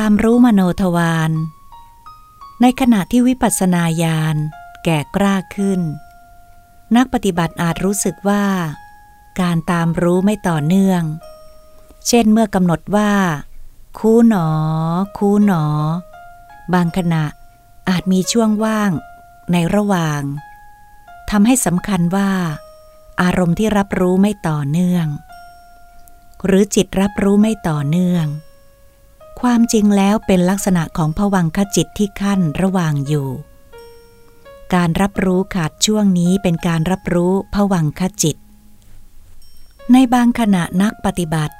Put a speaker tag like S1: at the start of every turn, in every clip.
S1: ตามรู้มโนทวารในขณะที่วิปัสสนาญาณแก่กล้าขึ้น นักปฏิบัติอาจรู้สึกว่า การตามรู้ไม่ต่อเนื่อง เช่นเมื่อกำหนดว่า คูหนอ คูหนอ บางขณะอาจมีช่วงว่างในระหว่างทำให้สำคัญว่า อารมณ์ที่รับรู้ไม่ต่อเนื่อง หรือจิตรับรู้ไม่ต่อเนื่อง ความจริงแล้วเป็นลักษณะของผวังคจิตที่ขั้นระหว่างอยู่ การรับรู้ขาดช่วงนี้เป็นการรับรู้ผวังคจิต ในบางขณะนักปฏิบัติ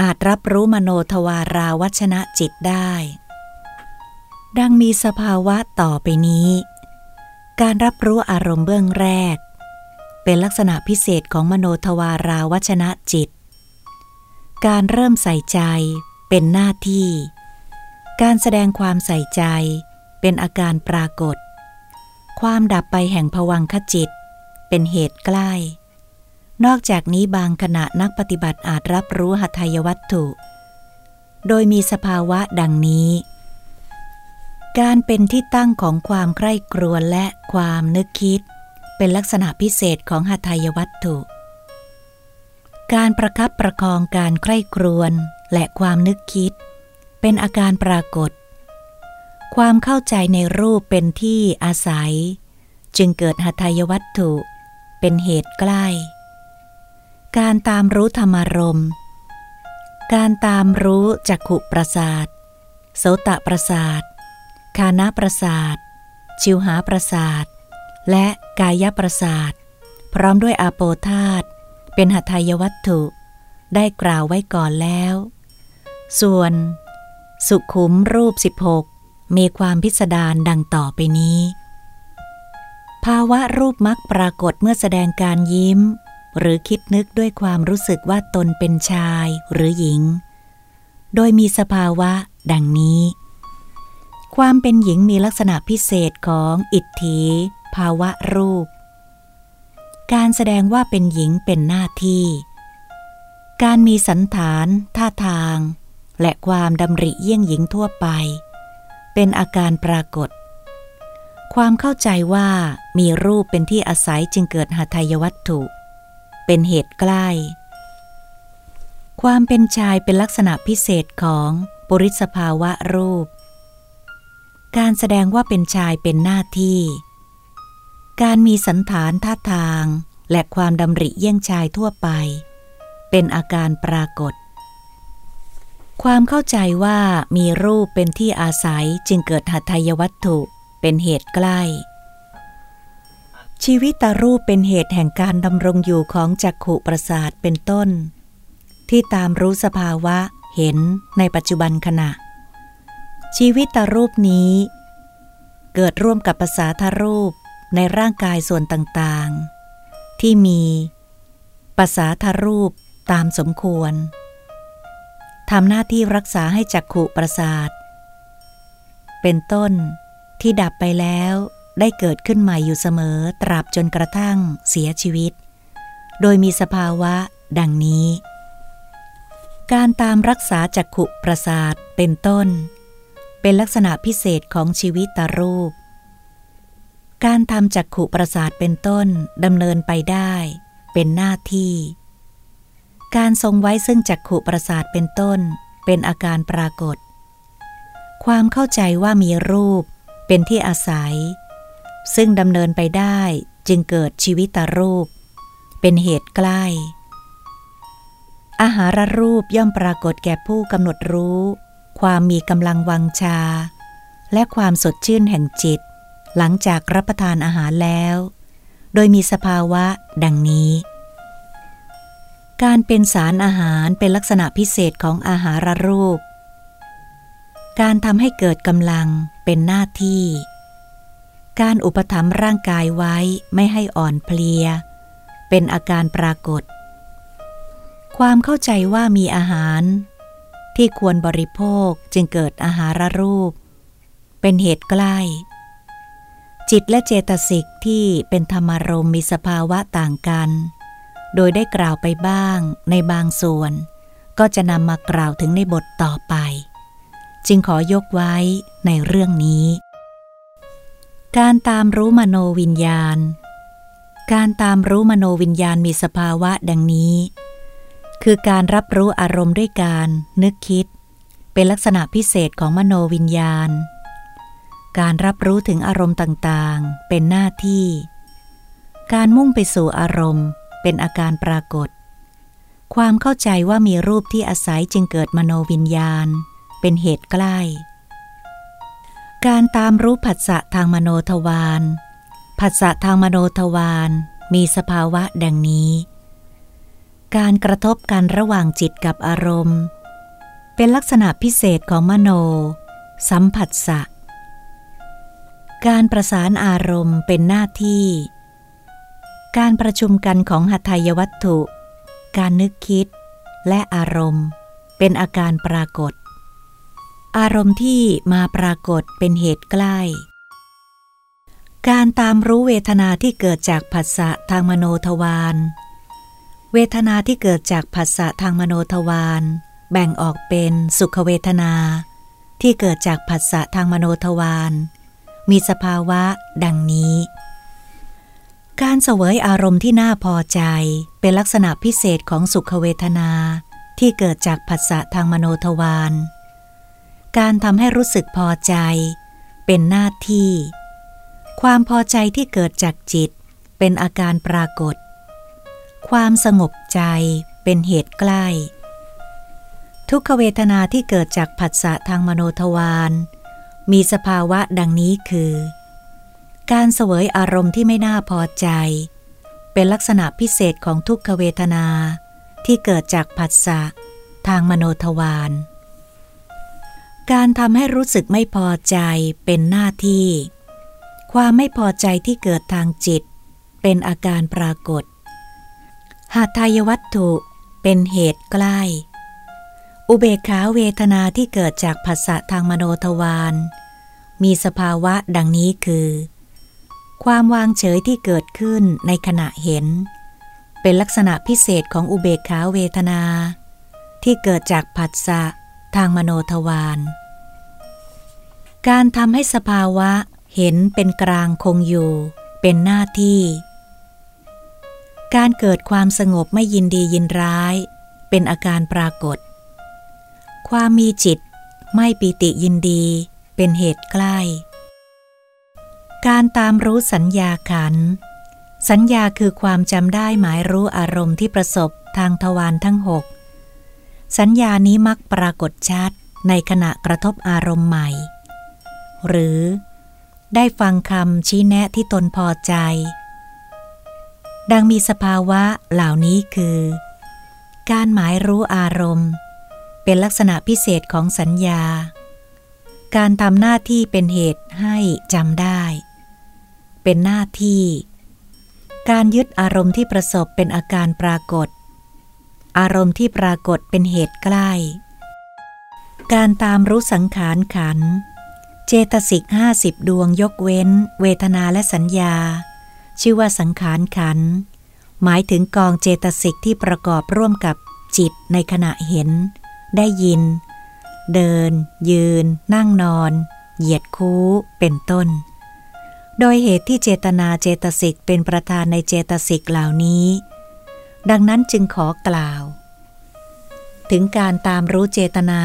S1: อาจรับรู้มโนทวาราวัชนะจิตได้ ดังมีสภาวะต่อไปนี้ การรับรู้อารมณ์เบื้องแรก เป็นลักษณะพิเศษของมโนทวาราวชนะจิตการเริ่มใส่ใจ เป็นหน้าที่ การแสดงความใส่ใจ เป็นอาการปรากฏ ความดับไปแห่งผวังขจิต เป็นเหตุใกล้ นอกจากนี้บางขณะนักปฏิบัติอาจรับรู้หัตถยวัตถุ โดยมีสภาวะดังนี้ การเป็นที่ตั้งของความใคร่ครวญและความนึกคิด เป็นลักษณะพิเศษของหัตถยวัตถุการประคับประคองการใคร่ครวญ และความนึกคิด เป็นอาการปรากฏ ความเข้าใจในรูปเป็นที่อาศัย จึงเกิดหัตถยวัตถุ เป็นเหตุใกล้ การตามรู้ธรรมารมการตามรู้จักขุประสาท โสตประสาท คานาประสาท ชิวหาประสาท และกายประสาท พร้อมด้วยอาโปธาตเป็นหัตถยวัตถุ ได้กล่าวไว้ก่อนแล้ว ส่วน สุขุมรูป 16 มีความพิสดารดังต่อไปนี้ ภาวะรูปมักปรากฏเมื่อแสดงการยิ้ม หรือคิดนึกด้วยความรู้สึกว่าตนเป็นชายหรือหญิง โดยมีสภาวะดังนี้ ความเป็นหญิงมีลักษณะพิเศษของอิทธิภาวะรูป การแสดงว่าเป็นหญิงเป็นหน้าที่ การมีสันฐาน ท่าทาง และความดำริเยี่ยงหญิงทั่วไป เป็นอาการปรากฏ ความเข้าใจว่ามีรูปเป็นที่อาศัยจึงเกิดหาทายวัตถุ เป็นเหตุใกล้ ความเป็นชายเป็นลักษณะพิเศษของปุริสภาวะรูป การแสดงว่าเป็นชายเป็นหน้าที่ การมีสันฐานท่าทางและความดำริเยี่ยงชายทั่วไป เป็นอาการปรากฏ ความเข้าใจว่ามีรูปเป็นที่อาศัยจึงเกิดหัตถยวัตถุเป็นเหตุใกล้ ชีวิตตารูปเป็นเหตุแห่งการดำรงอยู่ของจักขุประสาทเป็นต้น ที่ตามรู้สภาวะเห็นในปัจจุบันขณะ ชีวิตตรูปนี้ เกิดร่วมกับภาษาทารูปในร่างกายส่วนต่างๆ ที่มีภาษาทารูปตามสมควร ทำหน้าที่รักษาให้จักขุประสาท เป็นต้นที่ดับไปแล้วได้เกิดขึ้นใหม่อยู่เสมอตราบจนกระทั่งเสียชีวิต โดยมีสภาวะดังนี้ การตามรักษาจักขุประสาทเป็นต้น เป็นลักษณะพิเศษของชีวิตตรูป การทำจักขุประสาทเป็นต้นดำเนินไปได้ เป็นหน้าที่ การทรงไว้ซึ่งจักขุประสาทเป็นต้น เป็นอาการปรากฏ ความเข้าใจว่ามีรูปเป็นที่อาศัย ซึ่งดำเนินไปได้จึงเกิดชีวิตตารูป เป็นเหตุใกล้ อาหารรูปย่อมปรากฏแก่ผู้กำหนดรู้ ความมีกำลังวังชา และความสดชื่นแห่งจิต หลังจากรับประทานอาหารแล้ว โดยมีสภาวะดังนี้ การเป็นสารอาหารเป็นลักษณะพิเศษของอาหารรูป การทำให้เกิดกำลังเป็นหน้าที่ การอุปถัมภ์ร่างกายไว้ไม่ให้อ่อนเพลีย เป็นอาการปรากฏ ความเข้าใจว่ามีอาหาร ที่ควรบริโภคจึงเกิดอาหารรูป เป็นเหตุใกล้ จิตและเจตสิกที่เป็นธรรมารมมีสภาวะต่างกัน โดยได้กล่าวไปบ้างในบางส่วน ก็จะนำมากล่าวถึงในบทต่อไป จึงขอยกไว้ในเรื่องนี้ การตามรู้มโนวิญญาณ การตามรู้มโนวิญญาณมีสภาวะดังนี้ คือการรับรู้อารมณ์ด้วยการนึกคิด เป็นลักษณะพิเศษของมโนวิญญาณ การรับรู้ถึงอารมณ์ต่างๆ เป็นหน้าที่ การมุ่งไปสู่อารมณ์ เป็นอาการปรากฏ ความเข้าใจว่ามีรูปที่อาศัยจึงเกิดมโนวิญญาณ เป็นเหตุใกล้ การตามรู้ผัสสะทางมโนทวารผัสสะทางมโนทวารมีสภาวะดังนี้ การกระทบกันระหว่างจิตกับอารมณ์ เป็นลักษณะพิเศษของมโน สัมผัสสะการประสานอารมณ์เป็นหน้าที่ การประชุมกันของหัตถยวัตถุ การนึกคิด และอารมณ์ เป็นอาการปรากฏ อารมณ์ที่มาปรากฏเป็นเหตุใกล้ การตามรู้เวทนาที่เกิดจากผัสสะทางมโนทวารเวทนาที่เกิดจากผัสสะทางมโนทวารแบ่งออกเป็นสุขเวทนา ที่เกิดจากผัสสะทางมโนทวารมีสภาวะ ดังนี้ การเสวยอารมณ์ที่น่าพอใจเป็นลักษณะพิเศษของสุขเวทนาที่เกิดจากผัสสะทางมโนทวาร การทำให้รู้สึกพอใจ เป็นหน้าที่ ความพอใจที่เกิดจากจิตเป็นอาการปรากฏ ความสงบใจเป็นเหตุใกล้ ทุกขเวทนาที่เกิดจากผัสสะทางมโนทวาร มีสภาวะดังนี้คือ การเสวยอารมณ์ที่ไม่น่าพอใจ เป็นลักษณะพิเศษของทุกขเวทนาที่เกิดจากผัสสะทางมโนทวาร การทำให้รู้สึกไม่พอใจเป็นหน้าที่ ความไม่พอใจที่เกิดทางจิต เป็นอาการปรากฏ หาทายวัตถุเป็นเหตุใกล้ อุเบกขาเวทนาที่เกิดจากผัสสะทางมโนทวาร มีสภาวะดังนี้คือ ความวางเฉยที่เกิดขึ้นในขณะเห็น เป็นลักษณะพิเศษของอุเบกขาเวทนา ที่เกิดจากผัสสะทางมโนทวาร การทำให้สภาวะเห็นเป็นกลางคงอยู่ เป็นหน้าที่ การเกิดความสงบไม่ยินดียินร้าย เป็นอาการปรากฏ ความมีจิตไม่ปีติยินดีเป็นเหตุใกล้ การตามรู้สัญญาขัน สัญญาคือความจำได้หมายรู้อารมณ์ที่ประสบทางทวารทั้งหกสัญญานี้มักปรากฏชัดในขณะกระทบอารมณ์ใหม่ หรือได้ฟังคำชี้แนะที่ตนพอใจ ดังมีสภาวะเหล่านี้คือ การหมายรู้อารมณ์ เป็นลักษณะพิเศษของสัญญา การทำหน้าที่เป็นเหตุให้จำได้ เป็นหน้าที่ การยึดอารมณ์ที่ประสบเป็นอาการปรากฏ อารมณ์ที่ปรากฏเป็นเหตุใกล้ การตามรู้สังขารขัน เจตสิกห้าสิบดวงยกเว้น เวทนาและสัญญา ชื่อว่าสังขารขัน หมายถึงกองเจตสิกที่ประกอบร่วมกับจิตในขณะเห็น ได้ยิน เดิน ยืน นั่งนอน เหยียดคู้ เป็นต้น โดยเหตุที่เจตนาเจตสิกเป็นประธานในเจตสิกเหล่านี้ ดังนั้นจึงขอกล่าว ถึงการตามรู้เจตนา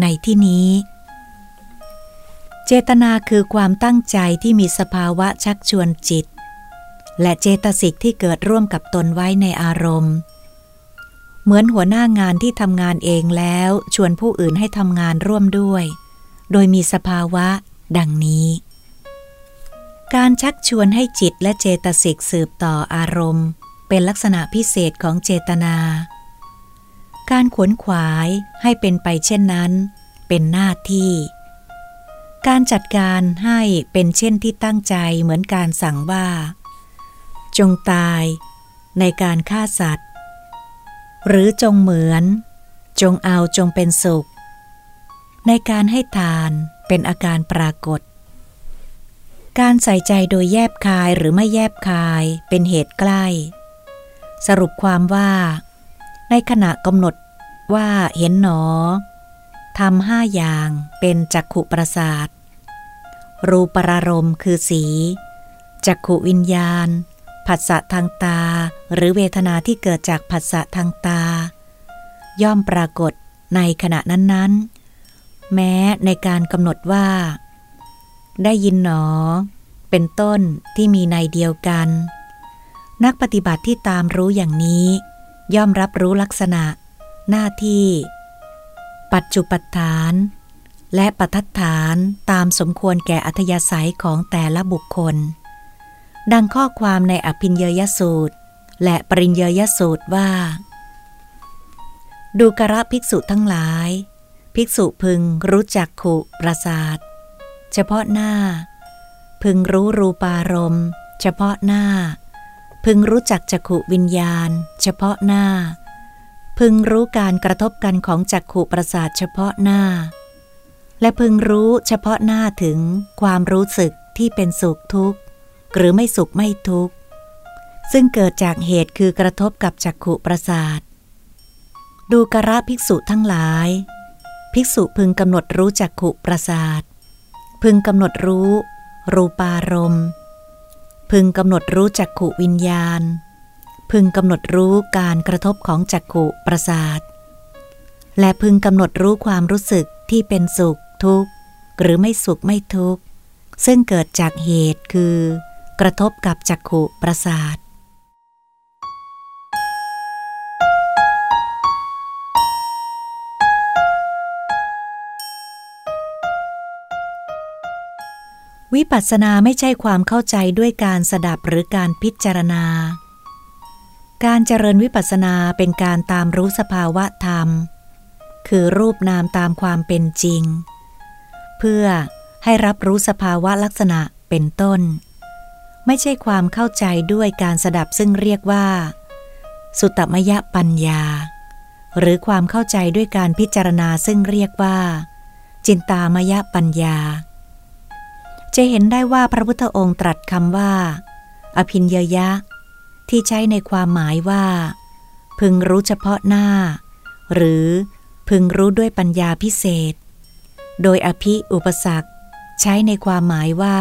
S1: ในที่นี้ เจตนาคือความตั้งใจที่มีสภาวะชักชวนจิต และเจตสิกที่เกิดร่วมกับตนไว้ในอารมณ์ เหมือนหัวหน้างานที่ทำงานเองแล้วชวนผู้อื่นให้ทำงานร่วมด้วย โดยมีสภาวะ ดังนี้ การชักชวนให้จิตและเจตสิกสืบต่ออารมณ์ เป็นลักษณะพิเศษของเจตนา การขวนขวายให้เป็นไปเช่นนั้น เป็นหน้าที่ การจัดการให้เป็นเช่นที่ตั้งใจเหมือนการสั่งว่า จงตายในการฆ่าสัตว์ หรือจงเหมือน จงเอาจงเป็นสุข ในการให้ทานเป็นอาการปรากฏ การใส่ใจโดยแยบคายหรือไม่แยบคายเป็นเหตุใกล้ สรุปความว่า ในขณะกำหนดว่าเห็นหนอทำห้าอย่างเป็นจักขุประสาท รูปรารมณ์คือสี จักขุวิญญาณ ผัสสะทางตา หรือเวทนาที่เกิดจากผัสสะทางตา ย่อมปรากฏในขณะนั้นๆ แม้ในการกำหนดว่า ได้ยินหนอ เป็นต้นที่มีในเดียวกัน นักปฏิบัติที่ตามรู้อย่างนี้ ย่อมรับรู้ลักษณะ หน้าที่ ปัจจุปัฏฐาน และปัฏฐานตามสมควรแก่อัธยาศัยของแต่ละบุคคล ดังข้อความในอภินเยยสูตร และปริญเยยสูตรว่า ดูกระภิกษุทั้งหลาย ภิกษุพึงรู้จักขุประสาท เฉพาะหน้า พึงรู้รูปารมณ์ เฉพาะหน้า พึงรู้จักจักขุวิญญาณ เฉพาะหน้า พึงรู้การกระทบกันของจักขุประสาทเฉพาะหน้า และพึงรู้เฉพาะหน้าถึงความรู้สึกที่เป็นสุขทุกข์ หรือไม่สุขไม่ทุกข์ ซึ่งเกิดจากเหตุคือกระทบกับจักขุประสาท ดูกระภิกษุทั้งหลาย ภิกษุพึงกำหนดรู้จักขุประสาท พึงกำหนดรู้ รูปารมณ์ พึงกำหนดรู้จักขุวิญญาณ พึงกำหนดรู้การกระทบของจักขุประสาท และพึงกำหนดรู้ความรู้สึกที่เป็นสุขทุกข์ หรือไม่สุขไม่ทุกข์ ซึ่งเกิดจากเหตุคือกระทบกับจักขุประสาท วิปัสสนาไม่ใช่ความเข้าใจด้วยการสดับหรือการพิจารณา การเจริญวิปัสสนาเป็นการตามรู้สภาวะธรรม คือรูปนามตามความเป็นจริง เพื่อให้รับรู้สภาวะลักษณะเป็นต้น ไม่ใช่ความเข้าใจด้วยการสดับซึ่งเรียกว่า สุตตมยปัญญา หรือความเข้าใจด้วยการพิจารณาซึ่งเรียกว่า จินตามยปัญญา จะเห็นได้ว่าพระพุทธองค์ตรัสคำว่า อภินยยะ ที่ใช้ในความหมายว่า พึงรู้เฉพาะหน้า หรือพึงรู้ด้วยปัญญาพิเศษ โดยอภิอุปสรรค ใช้ในความหมายว่า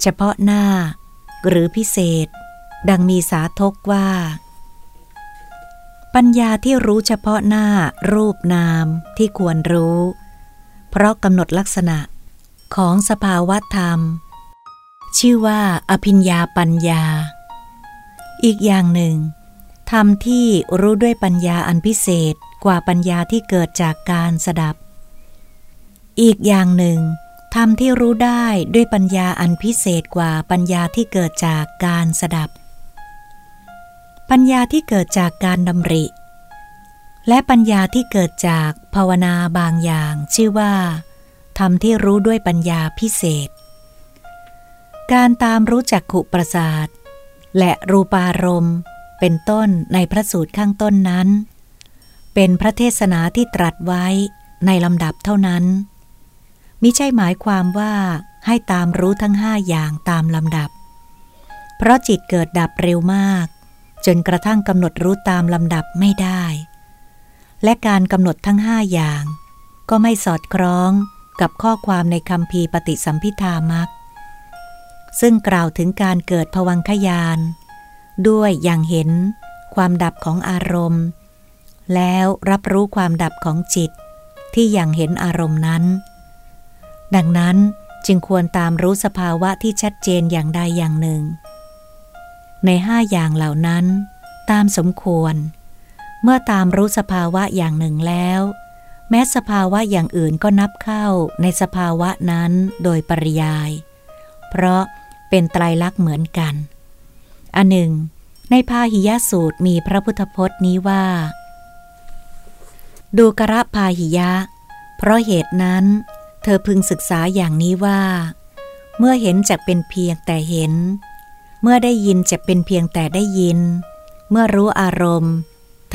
S1: เฉพาะหน้า หรือพิเศษ ดังมีสาทกว่า ปัญญาที่รู้เฉพาะหน้ารูปนามที่ควรรู้ เพราะกำหนดลักษณะ ของสภาวะธรรม ชื่อว่าอภิญญาปัญญา อีกอย่างหนึ่งธรรมที่รู้ด้วยปัญญาอันพิเศษกว่าปัญญาที่เกิดจากการสดับ อีกอย่างหนึ่งธรรมที่รู้ได้ด้วยปัญญาอันพิเศษกว่าปัญญาที่เกิดจากการสดับ ปัญญาที่เกิดจากการดำริ และปัญญาที่เกิดจากภาวนาบางอย่างชื่อว่า ธรรมที่รู้ด้วยปัญญาพิเศษ การตามรู้จักขุประสาท และรูปารมณ์เป็นต้นในพระสูตรข้างต้นนั้น เป็นพระเทศนาที่ตรัสไว้ในลำดับเท่านั้น มิใช่หมายความว่าให้ตามรู้ทั้งห้าอย่างตามลำดับ เพราะจิตเกิดดับเร็วมาก จนกระทั่งกำหนดรู้ตามลำดับไม่ได้ และการกำหนดทั้งห้าอย่าง ก็ไม่สอดคล้อง กับข้อความในคำพีปฏิสัมพิธามัก ซึ่งกล่าวถึงการเกิดผวังขยาน ด้วยอย่างเห็นความดับของอารมณ์ แล้วรับรู้ความดับของจิตที่อย่างเห็นอารมณ์นั้น ดังนั้นจึงควรตามรู้สภาวะที่ชัดเจนอย่างใดอย่างหนึ่ง ในห้าอย่างเหล่านั้น ตามสมควร เมื่อตามรู้สภาวะอย่างหนึ่งแล้ว ม้สภาวะอย่างอื่นก็นับเข้าในสภาวะนั้นโดยปริยาย เพราะเป็นไตรลักษณ์เหมือนกัน อันหนึ่ง ในพาหิยสูตรมีพระพุทธพจน์นี้ว่า ดูกระพาหิยะ เพราะเหตุนั้น เธอพึงศึกษาอย่างนี้ว่า เมื่อเห็นจะเป็นเพียงแต่เห็น เมื่อได้ยินจะเป็นเพียงแต่ได้ยิน เมื่อรู้อารมณ์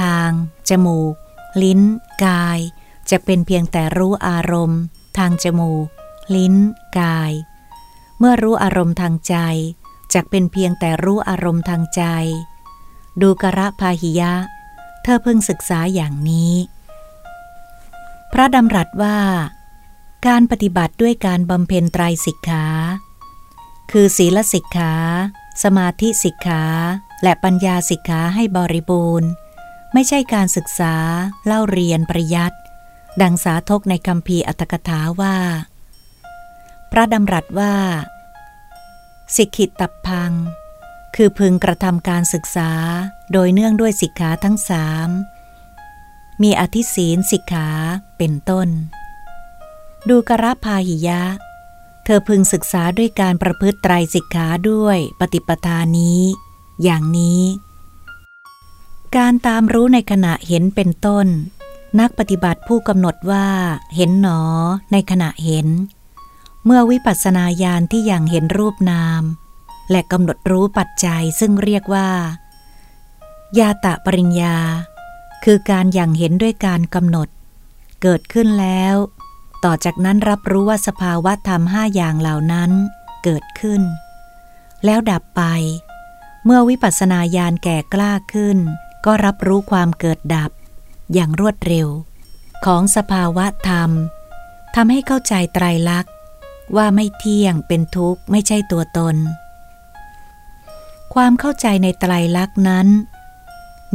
S1: ทาง จมูก ลิ้น กาย จะเป็นเพียงแต่รู้อารมณ์ ทางจมูก ลิ้น กาย เมื่อรู้อารมณ์ทางใจจะเป็นเพียงแต่รู้อารมณ์ทางใจ ดูกระพาหิยะ เธอเพิ่งศึกษาอย่างนี้ พระดำรัสว่า การปฏิบัติด้วยการบำเพ็ญไตรสิกขา คือศีลสิกขา สมาธิสิกขา และปัญญาสิกขาให้บริบูรณ์ ไม่ใช่การศึกษาเล่าเรียนประยัด ดังสาธกในคำพีอัตถกถาว่า พระดำรัสว่า สิกขิตตับพัง คือพึงกระทำการศึกษาโดยเนื่องด้วยสิกขาทั้งสามมีอธิศีลสิกขาเป็นต้น ดูกระพาหิยะ เธอพึงศึกษาด้วยการประพฤติไตรสิกขาด้วยปฏิปทานี้ อย่างนี้ การตามรู้ในขณะเห็นเป็นต้น นักปฏิบัติผู้กำหนดว่าเห็นหนอในขณะเห็น เมื่อวิปัสสนาญาณที่อย่างเห็นรูปนาม และกำหนดรู้ปัจจัยซึ่งเรียกว่ายาตะปริญญา คือการอย่างเห็นด้วยการกำหนด เกิดขึ้นแล้ว ต่อจากนั้นรับรู้ว่าสภาวะธรรมห้าอย่างเหล่านั้นเกิดขึ้น แล้วดับไป เมื่อวิปัสสนาญาณแก่กล้าขึ้น ก็รับรู้ความเกิดดับ อย่างรวดเร็ว ของสภาวะธรรมทำให้เข้าใจไตรลักษณ์ ว่าไม่เที่ยงเป็นทุกข์ไม่ใช่ตัวตน ความเข้าใจในไตรลักษณ์นั้น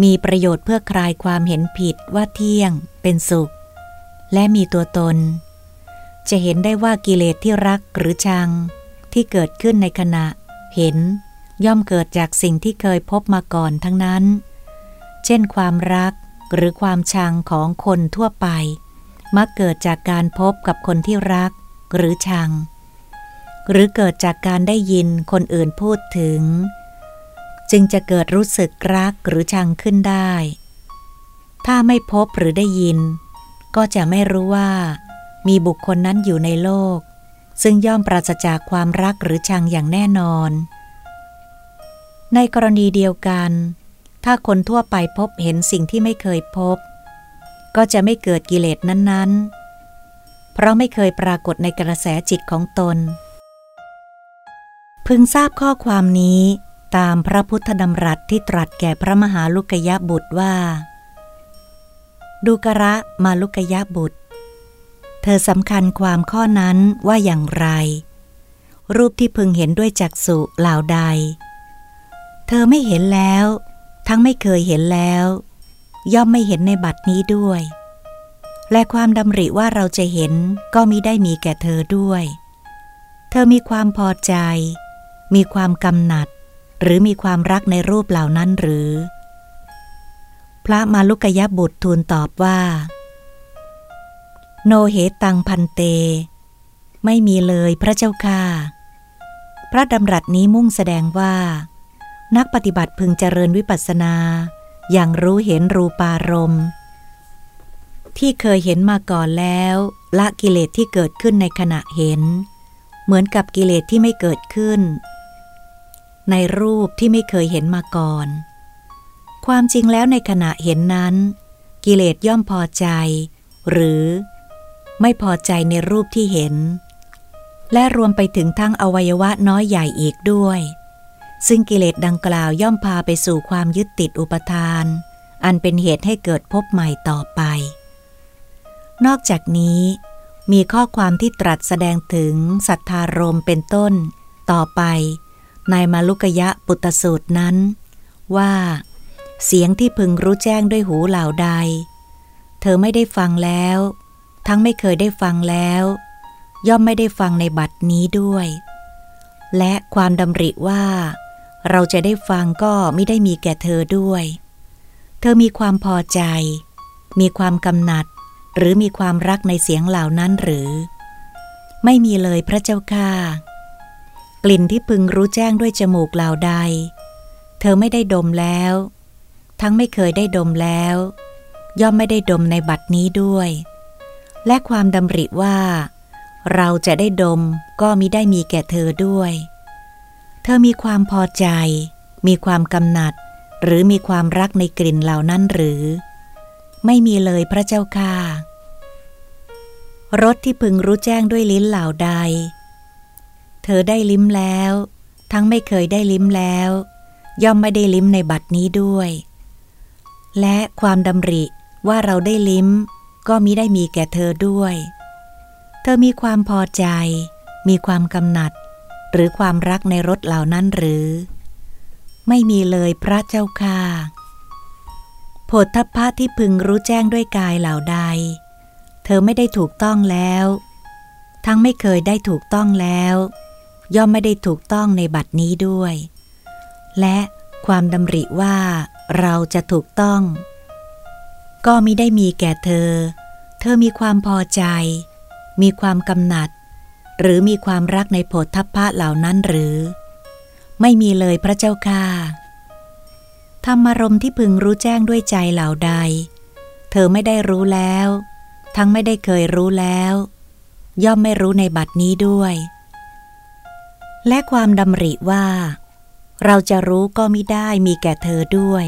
S1: มีประโยชน์เพื่อคลายความเห็นผิดว่าเที่ยง เป็นสุข และมีตัวตน จะเห็นได้ว่ากิเลสที่รักหรือชังที่เกิดขึ้นในขณะ เห็น ย่อมเกิดจากสิ่งที่เคยพบมาก่อนทั้งนั้น เช่นความรัก หรือความชังของคนทั่วไป มักเกิดจากการพบกับคนที่รัก หรือชัง หรือเกิดจากการได้ยินคนอื่นพูดถึง จึงจะเกิดรู้สึกรักหรือชังขึ้นได้ ถ้าไม่พบหรือได้ยิน ก็จะไม่รู้ว่า มีบุคคลนั้นอยู่ในโลก ซึ่งย่อมปราศจากความรักหรือชังอย่างแน่นอน ในกรณีเดียวกัน ถ้าคนทั่วไปพบเห็นสิ่งที่ไม่เคยพบ ก็จะไม่เกิดกิเลสนั้น ๆ เพราะไม่เคยปรากฏในกระแสจิตของตน พึงทราบข้อความนี้ตามพระพุทธดำรัสที่ตรัสแก่พระมหาลุกยะบุตรว่า ดูกระมาลุกยะบุตร เธอสำคัญความข้อนั้นว่าอย่างไร รูปที่พึงเห็นด้วยจักษุเหล่าใด เธอไม่เห็นแล้ว ทั้งไม่เคยเห็นแล้ว ย่อมไม่เห็นในบัดนี้ด้วย และความดำริว่าเราจะเห็นก็มิได้มีแก่เธอด้วย เธอมีความพอใจ มีความกำหนัด หรือมีความรักในรูปเหล่านั้นหรือ พระมาลุกยบุตรทูลตอบว่า โนเหตังพันเต ไม่มีเลยพระเจ้าค่าพระดำรัสนี้มุ่งแสดงว่า นักปฏิบัติพึงเจริญวิปัสสนา อย่างรู้เห็นรูปารมณ์ที่เคยเห็นมาก่อนแล้วละกิเลสที่เกิดขึ้นในขณะเห็น เหมือนกับกิเลสที่ไม่เกิดขึ้น ในรูปที่ไม่เคยเห็นมาก่อน ความจริงแล้วในขณะเห็นนั้น กิเลสย่อมพอใจ หรือไม่พอใจในรูปที่เห็น และรวมไปถึงทั้งอวัยวะน้อยใหญ่อีกด้วย ซึ่งกิเลสดังกล่าวย่อมพาไปสู่ความยึดติดอุปทาน อันเป็นเหตุให้เกิดพบใหม่ต่อไป นอกจากนี้ มีข้อความที่ตรัสแสดงถึงสัทธารมเป็นต้น ต่อไป ในมาลุกยะปุตตสูตรนั้น ว่า เสียงที่พึงรู้แจ้งด้วยหูเหล่าใด เธอไม่ได้ฟังแล้ว ทั้งไม่เคยได้ฟังแล้ว ย่อมไม่ได้ฟังในบัดนี้ด้วยและความดำริว่า เราจะได้ฟังก็ไม่ได้มีแก่เธอด้วย เธอมีความพอใจ มีความกำหนัด หรือมีความรักในเสียงเหล่านั้นหรือ ไม่มีเลยพระเจ้าค่ากลิ่นที่พึงรู้แจ้งด้วยจมูกเหล่าใด เธอไม่ได้ดมแล้ว ทั้งไม่เคยได้ดมแล้ว ย่อมไม่ได้ดมในบัดนี้ด้วย และความดำริว่า เราจะได้ดมก็มิได้มีแก่เธอด้วย เธอมีความพอใจ มีความกำหนัด หรือมีความรักในกลิ่นเหล่านั้นหรือ ไม่มีเลยพระเจ้าค่ะรสที่พึงรู้แจ้งด้วยลิ้นเหล่าใด เธอได้ลิ้มแล้ว ทั้งไม่เคยได้ลิ้มแล้ว ย่อมไม่ได้ลิ้มในบัดนี้ด้วย และความดำริว่าเราได้ลิ้ม ก็มิได้มีแก่เธอด้วย เธอมีความพอใจ มีความกำหนัด หรือความรักในรถเหล่านั้นหรือ ไม่มีเลยพระเจ้าค่ะโพธพะที่พึงรู้แจ้งด้วยกายเหล่าใด เธอไม่ได้ถูกต้องแล้ว ทั้งไม่เคยได้ถูกต้องแล้ว ย่อมไม่ได้ถูกต้องในบัดนี้ด้วย และความดำริว่าเราจะถูกต้อง ก็มิได้มีแก่เธอ เธอมีความพอใจ มีความกำหนัด หรือมีความรักในโพธพะเหล่านั้นหรือ ไม่มีเลยพระเจ้าค่าธรรมารมที่พึงรู้แจ้งด้วยใจเหล่าใด เธอไม่ได้รู้แล้ว ทั้งไม่ได้เคยรู้แล้ว ย่อมไม่รู้ในบัดนี้ด้วย และความดำริว่า เราจะรู้ก็ไม่ได้มีแก่เธอด้วย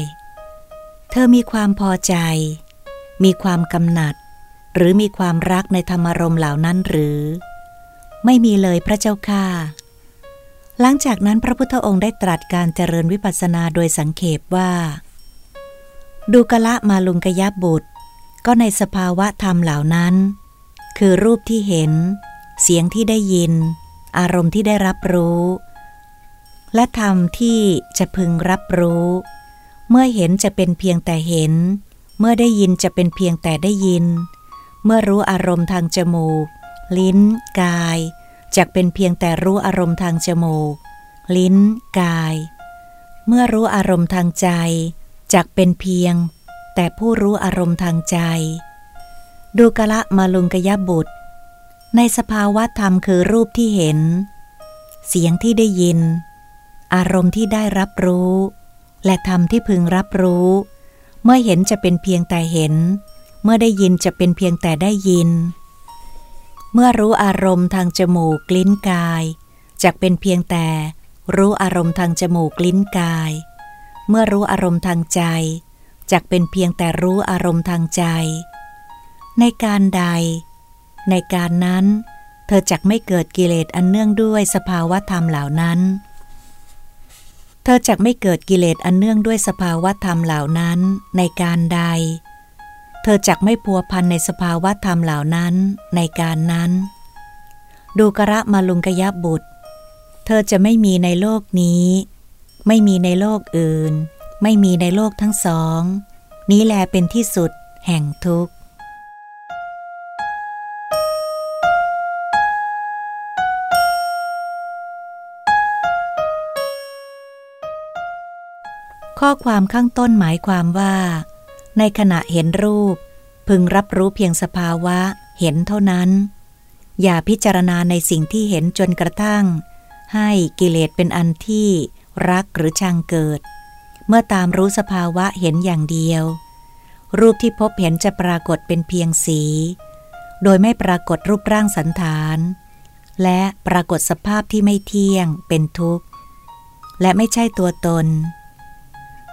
S1: เธอมีความพอใจ มีความกำหนัด หรือมีความรักในธรรมารมเหล่านั้นหรือ ไม่มีเลยพระเจ้าค่าหลังจากนั้นพระพุทธองค์ได้ตรัสการเจริญวิปัสสนาโดยสังเขปว่า ดูกละมาลุงกยบุตร ก็ในสภาวะธรรมเหล่านั้น คือรูปที่เห็น เสียงที่ได้ยิน อารมณ์ที่ได้รับรู้ และธรรมที่จะพึงรับรู้ เมื่อเห็นจะเป็นเพียงแต่เห็น เมื่อได้ยินจะเป็นเพียงแต่ได้ยิน เมื่อรู้อารมณ์ทางจมูกลิ้น กาย จักเป็นเพียงแต่รู้อารมณ์ทางจมูก ลิ้น กาย เมื่อรู้อารมณ์ทางใจ จักเป็นเพียง แต่ผู้รู้อารมณ์ทางใจ ดูกะละมาลุงกยบุตร ในสภาวะธรรมคือรูปที่เห็น เสียงที่ได้ยิน อารมณ์ที่ได้รับรู้ และธรรมที่พึงรับรู้ เมื่อเห็นจะเป็นเพียงแต่เห็น เมื่อได้ยินจะเป็นเพียงแต่ได้ยิน เมื่อรู้อารมณ์ทางจมูกลิ้นกายจักเป็นเพียงแต่รู้อารมณ์ทางจมูกลิ้นกาย เมื่อรู้อารมณ์ทางใจจักเป็นเพียงแต่รู้อารมณ์ทางใจ ในการใด ในการนั้น เธอจักไม่เกิดกิเลสอันเนื่องด้วยสภาวะธรรมเหล่านั้น เธอจักไม่เกิดกิเลสอันเนื่องด้วยสภาวะธรรมเหล่านั้น ในการใด ธอจักไม่พัวพันในสภาวะธรรมเหล่านั้นในการนั้น ดูกระมาลุงกยบุตร เธอจะไม่มีในโลกนี้ ไม่มีในโลกอื่น ไม่มีในโลกทั้งสอง นี้แลเป็นที่สุดแห่งทุกข์ ข้อความข้างต้นหมายความว่า ในขณะเห็นรูป พึงรับรู้เพียงสภาวะเห็นเท่านั้น อย่าพิจารณาในสิ่งที่เห็นจนกระทั่ง ให้กิเลสเป็นอันที่รักหรือชังเกิด เมื่อตามรู้สภาวะเห็นอย่างเดียว รูปที่พบเห็นจะปรากฏเป็นเพียงสี โดยไม่ปรากฏรูปร่างสันฐาน และปรากฏสภาพที่ไม่เที่ยงเป็นทุกข์ และไม่ใช่ตัวตน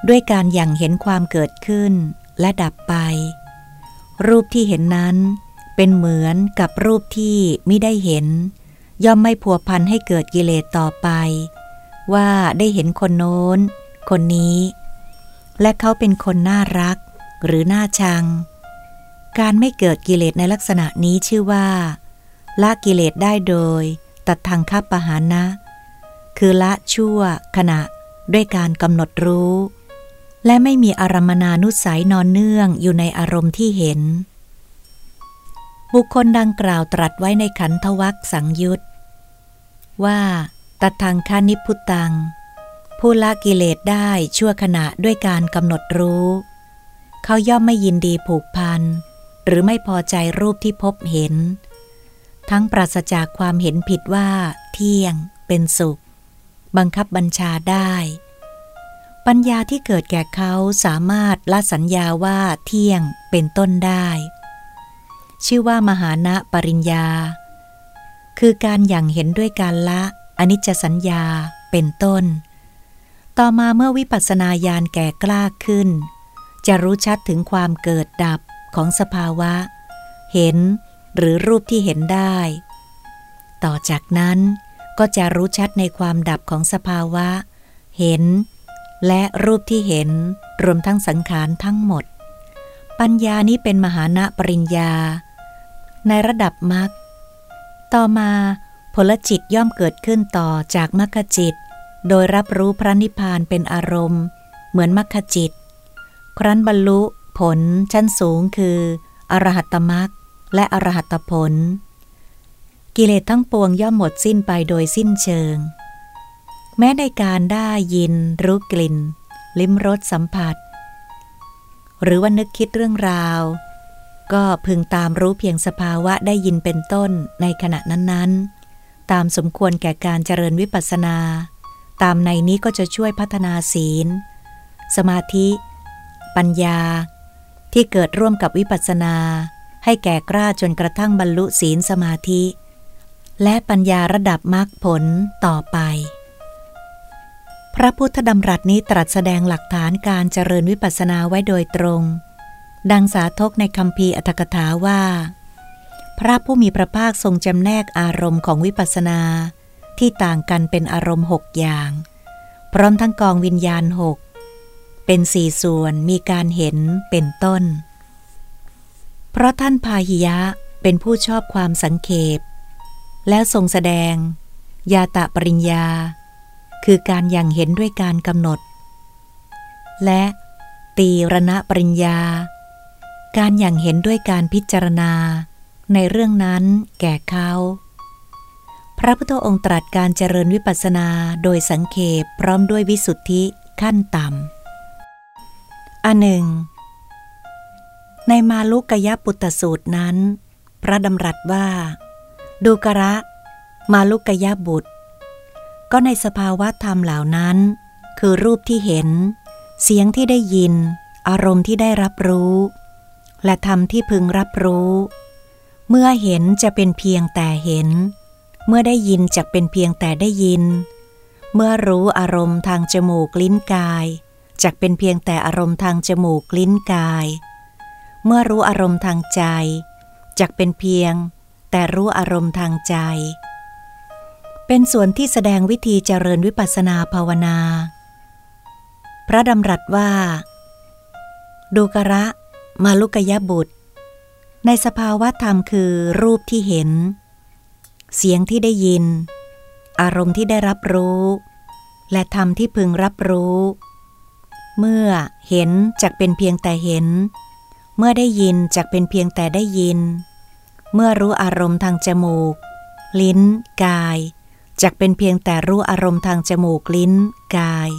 S1: ด้วยการอย่างเห็นความเกิดขึ้น และดับไป รูปที่เห็นนั้นเป็นเหมือนกับรูปที่ไม่ได้เห็น ย่อมไม่พัวพันให้เกิดกิเลสต่อไป ว่าได้เห็นคนโน้น คนนี้ และเขาเป็นคนน่ารัก หรือน่าชัง การไม่เกิดกิเลสในลักษณะนี้ชื่อว่าละกิเลสได้โดย ตัดทางคับปหานะ คือละชั่วขณะด้วยการกำหนดรู้ และไม่มีอารมณานุสัยนอนเนื่องอยู่ในอารมณ์ที่เห็น บุคคลดังกล่าวตรัสไว้ในขันธวัคสังยุตว่าตัดทางคานิพุตัง ผู้ละกิเลสได้ชั่วขณะด้วยการกำหนดรู้ เขาย่อมไม่ยินดีผูกพัน หรือไม่พอใจรูปที่พบเห็น ทั้งปราศจากความเห็นผิดว่า เที่ยง เป็นสุข บังคับบัญชาได้ ปัญญาที่เกิดแก่เขาสามารถละสัญญาว่าเที่ยงเป็นต้นได้ ชื่อว่ามหาณปริญญา คือการอย่างเห็นด้วยการละอนิจจสัญญาเป็นต้น ต่อมาเมื่อวิปัสสนาญาณแก่กล้าขึ้น จะรู้ชัดถึงความเกิดดับของสภาวะ เห็นหรือรูปที่เห็นได้ ต่อจากนั้นก็จะรู้ชัดในความดับของสภาวะ เห็น และรูปที่เห็นรวมทั้งสังขารทั้งหมด ปัญญานี้เป็นมหาณปริญญา ในระดับมรรคต่อมาผลจิตย่อมเกิดขึ้นต่อจากมรรคจิต โดยรับรู้พระนิพพานเป็นอารมณ์ เหมือนมรรคจิต ครั้นบรรลุผลชั้นสูงคือ อรหัตมรรคและอรหัตผล กิเลสทั้งปวงย่อมหมดสิ้นไปโดยสิ้นเชิง แม้ในการได้ยินรู้กลิ่น ลิ้มรสสัมผัส หรือว่านึกคิดเรื่องราว ก็พึงตามรู้เพียงสภาวะได้ยินเป็นต้นในขณะนั้นๆ ตามสมควรแก่การเจริญวิปัสสนา ตามในนี้ก็จะช่วยพัฒนาศีล สมาธิ ปัญญา ที่เกิดร่วมกับวิปัสสนา ให้แก่กล้าจนกระทั่งบรรลุศีลสมาธิ และปัญญาระดับมรรคผลต่อไป พระพุทธดำรัสนี้ตรัสแสดงหลักฐานการเจริญวิปัสสนาไว้โดยตรง ดังสาทกในคำพีอัตถกถาว่า พระผู้มีพระภาคทรงจำแนกอารมณ์ของวิปัสสนา ที่ต่างกันเป็นอารมณ์หกอย่าง พร้อมทั้งกองวิญญาณหกเป็นสี่ส่วนมีการเห็นเป็นต้น เพราะท่านพาหิยะเป็นผู้ชอบความสังเขป แล้วทรงแสดง ยาตะปริญญา คือการยังเห็นด้วยการกำหนด และตีรณปริญญา การยังเห็นด้วยการพิจารณา ในเรื่องนั้นแก่เขาพระพุทธองค์ตรัสการเจริญวิปัสสนาโดยสังเขปพร้อมด้วยวิสุทธิขั้นต่ำอันหนึ่ง ในมาลุกยปุตตสูตรนั้น พระดำรัสว่า ดูกระ มาลุกยบุตร ก็ในสภาวะธรรมเหล่านั้น คือรูปที่เห็น เสียงที่ได้ยิน อารมณ์ที่ได้รับรู้ และธรรมที่พึงรับรู้ เมื่อเห็นจะเป็นเพียงแต่เห็น เมื่อได้ยินจะเป็นเพียงแต่ได้ยิน เมื่อรู้อารมณ์ทางจมูกลิ้นกายจะเป็นเพียงแต่อารมณ์ทางจมูกลิ้นกาย เมื่อรู้อารมณ์ทางใจจักเป็นเพียงแต่รู้อารมณ์ทางใจ เป็นส่วนที่แสดงวิธีเจริญวิปัสสนาภาวนา พระดำรัสว่า ดูกระมาลุกยบุตร ในสภาวะธรรมคือรูปที่เห็น เสียงที่ได้ยิน อารมณ์ที่ได้รับรู้ และธรรมที่พึงรับรู้ เมื่อเห็นจักเป็นเพียงแต่เห็น เมื่อได้ยินจักเป็นเพียงแต่ได้ยิน เมื่อรู้อารมณ์ทางจมูก ลิ้น กาย จักเป็นเพียงแต่รู้อารมณ์ทางจมูกลิ้น กาย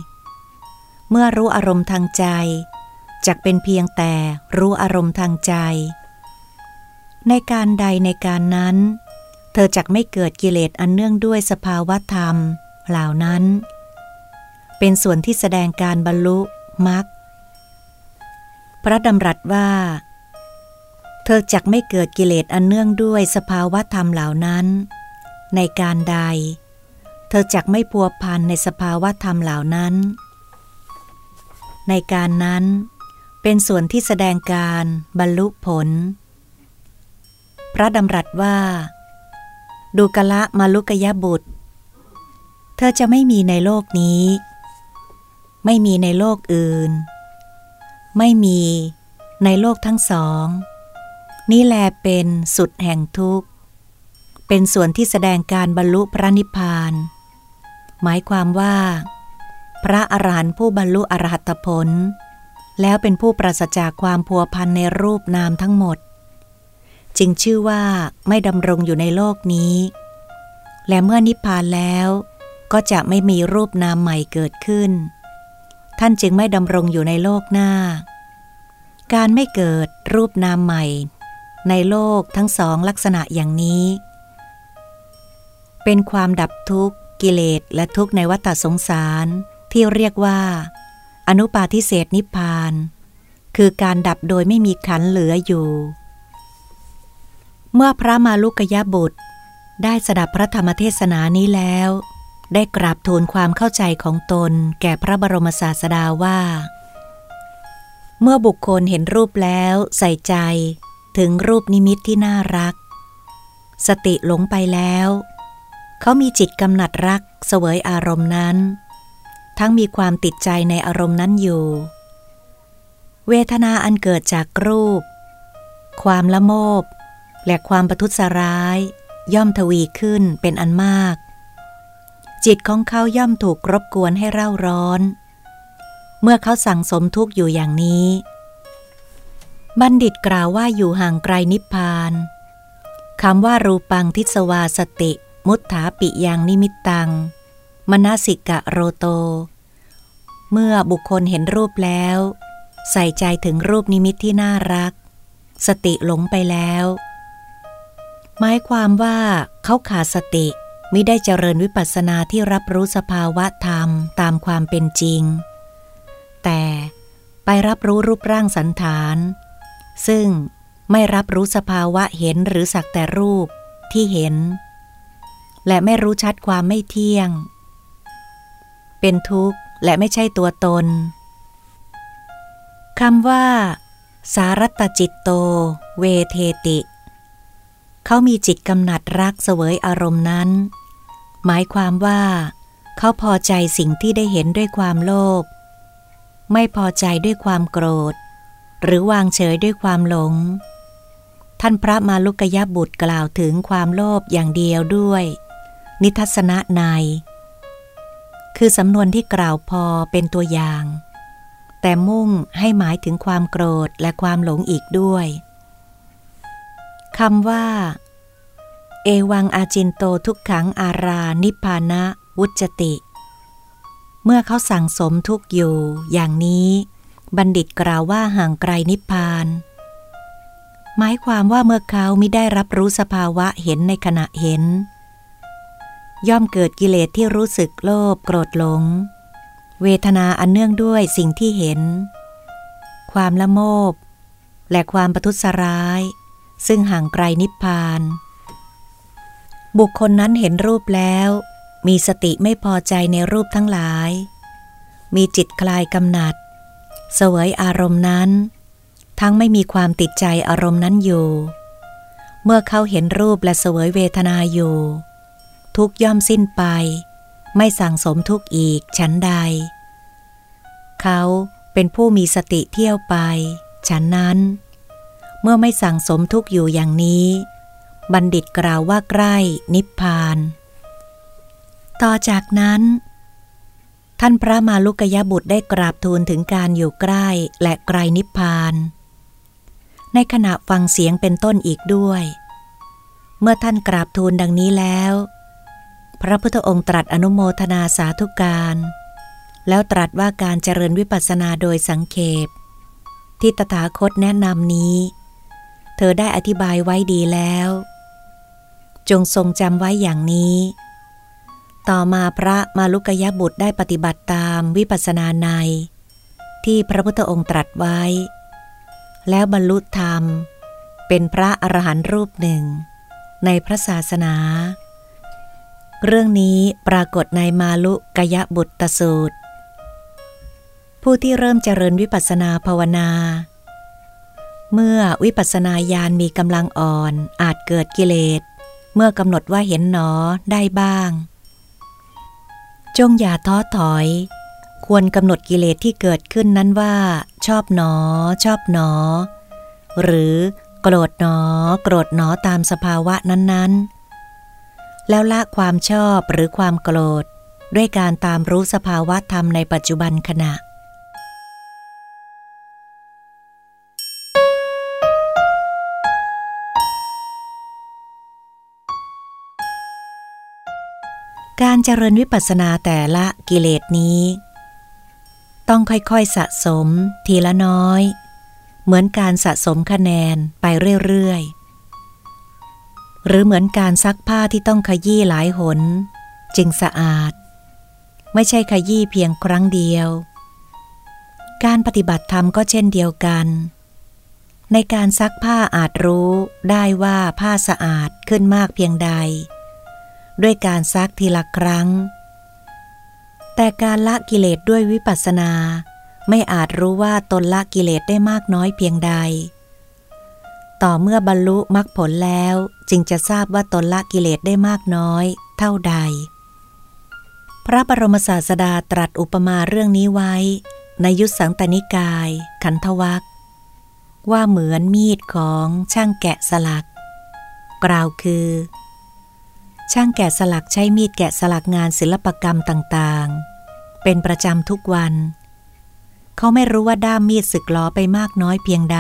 S1: เมื่อรู้อารมณ์ทางใจ จักเป็นเพียงแต่รู้อารมณ์ทางใจ ในการใดในการนั้น เธอจักไม่เกิดกิเลสอันเนื่องด้วยสภาวะธรรม เหล่านั้น เป็นส่วนที่แสดงการบรรลุมรรคพระดำรัสว่า เธอจักไม่เกิดกิเลสอันเนื่องด้วยสภาวะธรรมเหล่านั้น ในการใด เธอจักไม่พัวพันในสภาวะธรรมเหล่านั้น ในการนั้นเป็นส่วนที่แสดงการบรรลุผล พระดำรัสว่า ดูกละมาลุกยบุตร เธอจะไม่มีในโลกนี้ ไม่มีในโลกอื่น ไม่มีในโลกทั้งสอง นี่แลเป็นสุดแห่งทุกข์ เป็นส่วนที่แสดงการบรรลุพระนิพพาน หมายความว่า พระอรหันต์ผู้บรรลุอรหัตผล แล้วเป็นผู้ปราศจากความพัวพันในรูปนามทั้งหมด จึงชื่อว่าไม่ดำรงอยู่ในโลกนี้ และเมื่อนิพพานแล้วก็จะไม่มีรูปนามใหม่เกิดขึ้น ท่านจึงไม่ดำรงอยู่ในโลกหน้า การไม่เกิดรูปนามใหม่ ในโลกทั้งสองลักษณะอย่างนี้ เป็นความดับทุกข์ กิเลสและทุกข์ในวัฏสงสารที่เรียกว่า อนุปาทิเศษนิพพาน คือการดับโดยไม่มีขันเหลืออยู่ เมื่อพระมาลุกยะบุตร ได้สดับพระธรรมเทศนานี้แล้ว ได้กราบทูลความเข้าใจของตนแก่พระบรมศาสดาว่า เมื่อบุคคลเห็นรูปแล้วใส่ใจถึงรูปนิมิตที่น่ารัก สติหลงไปแล้ว เขามีจิตกำหนัดรักเสวยอารมณ์นั้น ทั้งมีความติดใจในอารมณ์นั้นอยู่ เวทนาอันเกิดจากรูป ความละโมบ และความประทุษร้าย ย่อมทวีขึ้นเป็นอันมาก จิตของเขาย่อมถูกรบกวนให้เร่าร้อน เมื่อเขาสั่งสมทุกข์อยู่อย่างนี้ บัณฑิตกล่าวว่าอยู่ห่างไกลนิพพานคำว่ารูปังทิสวาสติ มุตถาปิยังนิมิตตัง มนาสิกะโรโต เมื่อบุคคลเห็นรูปแล้ว ใส่ใจถึงรูปนิมิตที่น่ารัก สติหลงไปแล้ว หมายความว่าเขาขาดสติไม่ได้เจริญวิปัสสนาที่รับรู้สภาวะธรรมตามความเป็นจริง แต่ไปรับรู้รูปร่างสันฐาน ซึ่งไม่รับรู้สภาวะเห็นหรือสักแต่รูปที่เห็น และไม่รู้ชัดความไม่เที่ยง เป็นทุกข์และไม่ใช่ตัวตนคำว่า สารัตจิตโต เวเทติ เขามีจิตกำหนัดรักเสวยอารมณ์นั้น หมายความว่า เขาพอใจสิ่งที่ได้เห็นด้วยความโลภไม่พอใจด้วยความโกรธ หรือวางเฉยด้วยความหลง ท่านพระมาลุกยบุตรกล่าวถึงความโลภอย่างเดียวด้วย นิทัศนะใน คือสำนวนที่กล่าวพอเป็นตัวอย่าง แต่มุ่งให้หมายถึงความโกรธและความหลงอีกด้วยคำว่า เอวังอาจินโตทุกขังอารานิพานะวุจติ เมื่อเขาสั่งสมทุกอยู่อย่างนี้บัณฑิตกล่าวว่าห่างไกลนิพพาน หมายความว่าเมื่อเขาไม่ได้รับรู้สภาวะเห็นในขณะเห็น ย่อมเกิดกิเลสที่รู้สึกโลภโกรธหลง เวทนาอันเนื่องด้วยสิ่งที่เห็น ความละโมบ และความประทุษร้าย ซึ่งห่างไกลนิพพาน บุคคลนั้นเห็นรูปแล้ว มีสติไม่พอใจในรูปทั้งหลาย มีจิตคลายกำหนัด เสวยอารมณ์นั้น ทั้งไม่มีความติดใจอารมณ์นั้นอยู่ เมื่อเขาเห็นรูปและเสวยเวทนาอยู่ ทุกย่อมสิ้นไป ไม่สั่งสมทุกอีกชั้นใด เขาเป็นผู้มีสติเที่ยวไปฉันนั้น เมื่อไม่สั่งสมทุกอยู่อย่างนี้ บัณฑิตกล่าวว่าใกล้นิพพาน ต่อจากนั้น ท่านพระมาลุกยบุตรได้กราบทูลถึงการอยู่ใกล้และไกลนิพพาน ในขณะฟังเสียงเป็นต้นอีกด้วย เมื่อท่านกราบทูลดังนี้แล้ว พระพุทธองค์ตรัสอนุโมทนาสาธุการ แล้วตรัสว่าการเจริญวิปัสสนาโดยสังเขปที่ตถาคตแนะนำนี้ เธอได้อธิบายไว้ดีแล้ว จงทรงจำไว้อย่างนี้ ต่อมาพระมาลุกยบุตรได้ปฏิบัติตามวิปัสสนาใน ที่พระพุทธองค์ตรัสไว้ แล้วบรรลุธรรม เป็นพระอรหันต์รูปหนึ่ง ในพระศาสนา เรื่องนี้ปรากฏในมาลุกยบุตรสูตร ผู้ที่เริ่มเจริญวิปัสนาภาวนา เมื่อวิปัสสนาญาณมีกำลังอ่อนอาจเกิดกิเลส เมื่อกำหนดว่าเห็นหนอได้บ้าง จงอย่าท้อถอย ควรกำหนดกิเลสที่เกิดขึ้นนั้นว่า ชอบหนอ ชอบหนอ หรือโกรธหนอ โกรธหนอตามสภาวะนั้นๆ แล้วละความชอบหรือความโกรธ ด้วยการตามรู้สภาวะธรรมในปัจจุบันขณะ การเจริญวิปัสสนาแต่ละกิเลสนี้ ต้องค่อยๆสะสม ทีละน้อย เหมือนการสะสมคะแนนไปเรื่อยๆ หรือเหมือนการซักผ้าที่ต้องขยี้หลายหน จึงสะอาด ไม่ใช่ขยี้เพียงครั้งเดียว การปฏิบัติธรรมก็เช่นเดียวกัน ในการซักผ้าอาจรู้ได้ว่าผ้าสะอาดขึ้นมากเพียงใด ด้วยการซักทีละครั้ง แต่การละกิเลสด้วยวิปัสสนา ไม่อาจรู้ว่าตนละกิเลสได้มากน้อยเพียงใด ต่อเมื่อบรรลุมรรคผลแล้วจึงจะทราบว่าตนละกิเลสได้มากน้อยเท่าใด พระบรมศาสดาตรัสอุปมาเรื่องนี้ไว้ ในยุทธสังตนิกาย ขันธวักว่าเหมือนมีดของช่างแกะสลัก กล่าวคือ ช่างแกะสลักใช้มีดแกะสลักงานศิลปกรรมต่างๆ เป็นประจำทุกวัน เขาไม่รู้ว่าด้ามมีดสึกล้อไปมากน้อยเพียงใด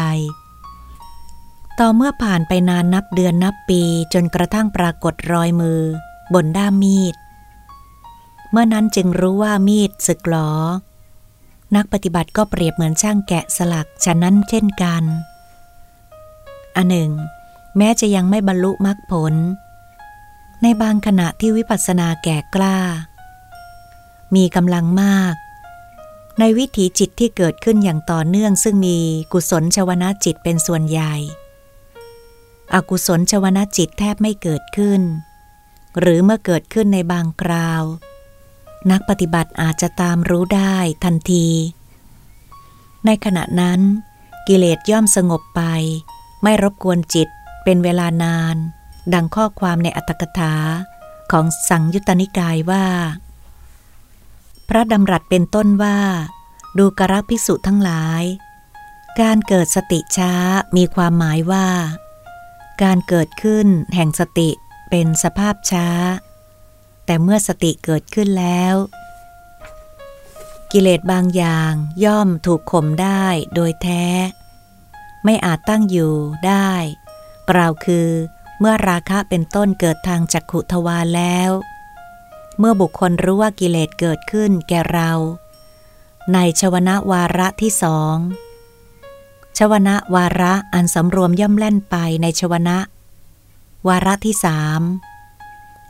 S1: ต่อเมื่อผ่านไปนานนับเดือนนับปีจนกระทั่งปรากฏรอยมือ บนด้ามมีด เมื่อนั้นจึงรู้ว่ามีดสึกล้อนักปฏิบัติก็เปรียบเหมือนช่างแกะสลักฉะนั้นเช่นกัน อันหนึ่ง แม้จะยังไม่บรรลุมรรคผล ในบางขณะที่วิปัสสนาแก่กล้า มีกำลังมาก ในวิถีจิตที่เกิดขึ้นอย่างต่อเนื่องซึ่งมีกุศลชวนาจิตเป็นส่วนใหญ่ อกุศลชวนาจิตแทบไม่เกิดขึ้น หรือเมื่อเกิดขึ้นในบางคราว นักปฏิบัติอาจจะตามรู้ได้ทันที ในขณะนั้น กิเลสย่อมสงบไป ไม่รบกวนจิตเป็นเวลานาน ดังข้อความในอัตถกถาของสังยุตตนิกายว่า พระดำรัสเป็นต้นว่า ดูกระภิกษุทั้งหลาย การเกิดสติช้ามีความหมายว่า การเกิดขึ้นแห่งสติเป็นสภาพช้า แต่เมื่อสติเกิดขึ้นแล้ว กิเลสบางอย่างย่อมถูกข่มได้โดยแท้ ไม่อาจตั้งอยู่ได้ กล่าวคือเมื่อราคะเป็นต้นเกิดทางจักขุทวารแล้ว เมื่อบุคคลรู้ว่ากิเลสเกิดขึ้นแก่เรา ในชวนะวาระที่สอง ชวนะวาระอันสำรวมย่อมแล่นไปในชวนะ วาระที่สาม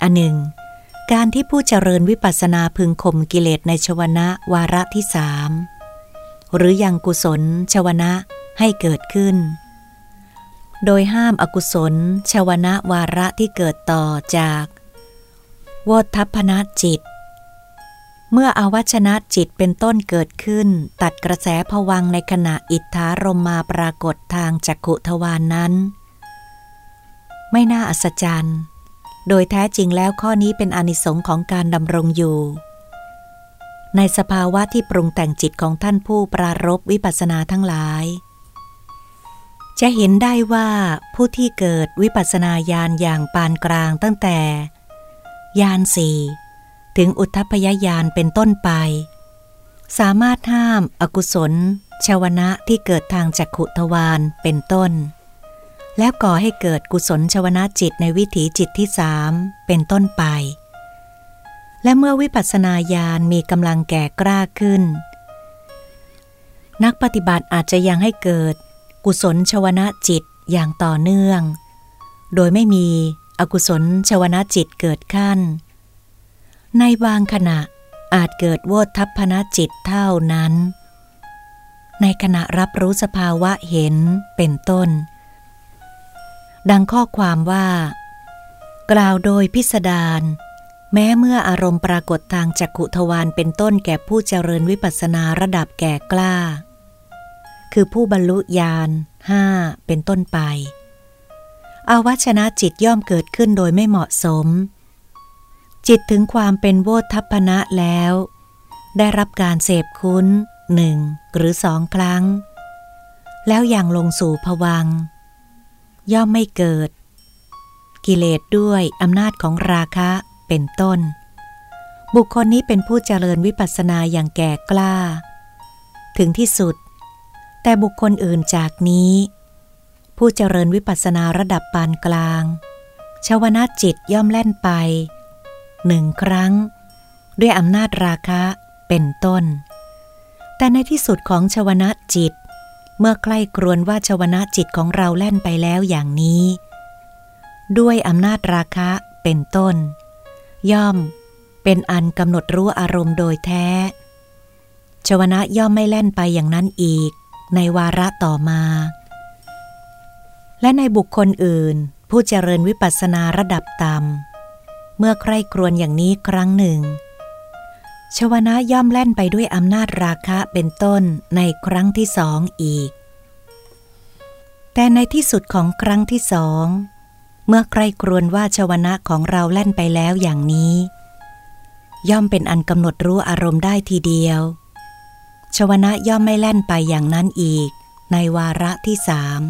S1: อันหนึ่ง การที่ผู้เจริญวิปัสนาพึงข่มกิเลสในชวนะวาระที่สามหรือยังกุศลชวนะให้เกิดขึ้น โดยห้ามอกุศลชวนะวาระที่เกิดต่อจากวทัพนจิต เมื่ออวัชนะจิตเป็นต้นเกิดขึ้น ตัดกระแสผวังในขณะอิทธารมมาปรากฏทางจักขุทวานนั้น ไม่น่าอัศจรรย์ โดยแท้จริงแล้วข้อนี้เป็นอนิสงค์ของการดำรงอยู่ ในสภาวะที่ปรุงแต่งจิตของท่านผู้ปรารบวิปัสสนาทั้งหลาย จะเห็นได้ว่าผู้ที่เกิดวิปัสสนาญาณอย่างปานกลางตั้งแต่ ญาณสี่ ถึงอุทพยญาณเป็นต้นไป สามารถห้ามอกุศลชวนะที่เกิดทางจักขุทวารเป็นต้น แล้วก่อให้เกิดกุศลชวนาจิตในวิถีจิตที่สามเป็นต้นไป และเมื่อวิปัสสนาญาณมีกำลังแก่กล้าขึ้น นักปฏิบัติอาจจะยังให้เกิดกุศลชวนาจิตอย่างต่อเนื่อง โดยไม่มีอกุศลชวนาจิตเกิดขั้น ในบางขณะอาจเกิดโวทัพพนจิตเท่านั้น ในขณะรับรู้สภาวะเห็นเป็นต้น ดังข้อความว่า กล่าวโดยพิสดารแม้เมื่ออารมณ์ปรากฏทางจักขุทวารเป็นต้นแก่ผู้เจริญวิปัสสนาระดับแก่กล้า คือผู้บรรลุญาณห้าเป็นต้นไป อาวชนะจิตย่อมเกิดขึ้นโดยไม่เหมาะสม จิตถึงความเป็นโวทัพนะแล้ว ได้รับการเสพคุ้นหนึ่งหรือสองครั้ง แล้วอย่างลงสู่ผวัง ย่อมไม่เกิด กิเลสด้วยอำนาจของราคะเป็นต้น บุคคลนี้เป็นผู้เจริญวิปัสสนาอย่างแก่กล้า ถึงที่สุด แต่บุคคลอื่นจากนี้ ผู้เจริญวิปัสสนาระดับปานกลางชาวนาจิตย่อมแล่นไป หนึ่งครั้ง ด้วยอำนาจราคะเป็นต้น แต่ในที่สุดของชาวนาจิต เมื่อใกล้ครวนว่าชวนะจิตของเราแล่นไปแล้วอย่างนี้ ด้วยอำนาจราคะเป็นต้น ย่อมเป็นอันกำหนดรู้อารมณ์โดยแท้ ชวนะย่อมไม่แล่นไปอย่างนั้นอีก ในวาระต่อมา และในบุคคลอื่น ผู้เจริญวิปัสสนาระดับต่ำ เมื่อใคร่ครวญอย่างนี้ครั้งหนึ่ง ชวนะย่อมแล่นไปด้วยอำนาจราคะเป็นต้นในครั้งที่สองอีก แต่ในที่สุดของครั้งที่สอง เมื่อใครครวญว่าชวนะของเราแล่นไปแล้วอย่างนี้ ย่อมเป็นอันกำหนดรู้อารมณ์ได้ทีเดียวชชวนะย่อมไม่แล่นไปอย่างนั้นอีก ในวาระที่สาม